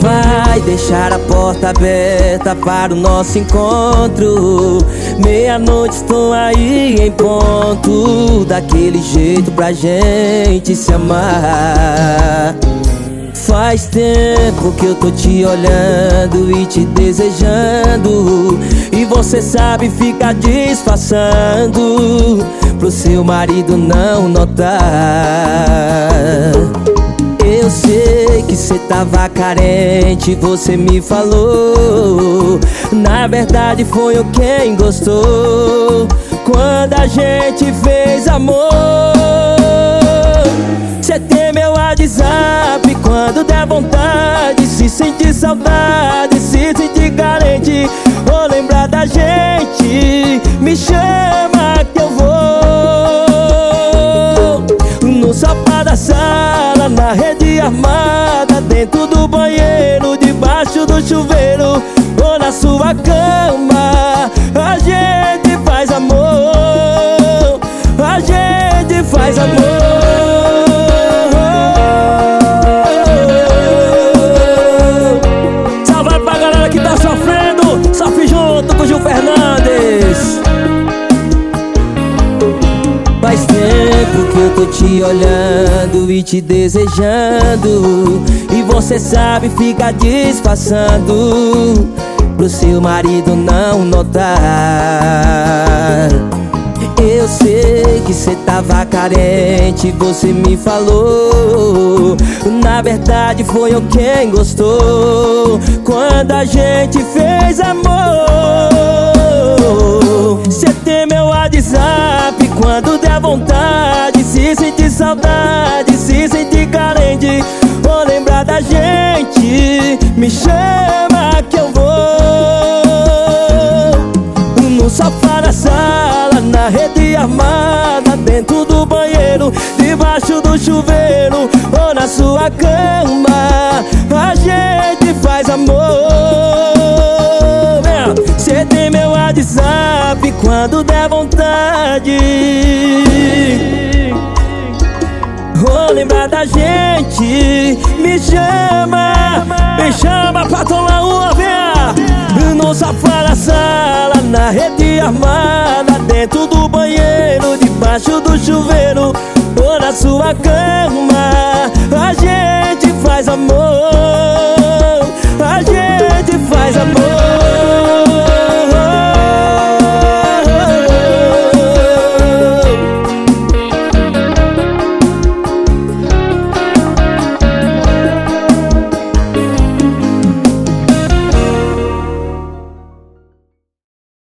vai deixar a porta aberta para o nosso encontro. Meia-noite estou aí em ponto, daquele jeito pra gente se amar. Faz tempo que eu tô te olhando e te desejando. E você sabe ficar disfarçando pro seu marido não notar. Eu que cê tava carente, você me falou. Na verdade foi eu quem gostou. Quando a gente fez amor, cê tem meu WhatsApp quando der vontade. Se sentir saudade, se sentir carente, ou lembrar da gente, me chama debaixo do chuveiro, ou na sua cama, a gente faz amor, a gente faz amor. Te olhando e te desejando. E você sabe, fica disfarçando Pro seu marido não notar. Eu sei que cê tava carente, você me falou. Na verdade foi eu quem gostou. Quando a gente fez amor saudade, se sentir carente. Ou lembrar da gente Me chama que eu vou. No sofá da sala, na rede armada Dentro do banheiro, debaixo do chuveiro Ou na sua cama A gente faz amor. Cê tem meu WhatsApp quando der vontade Vou lembrar da gente. Me chama Me chama pra tomar uma veia Bruno Safara, sala Na rede armada Dentro do banheiro Debaixo do chuveiro Ou na sua cama. A gente faz amor.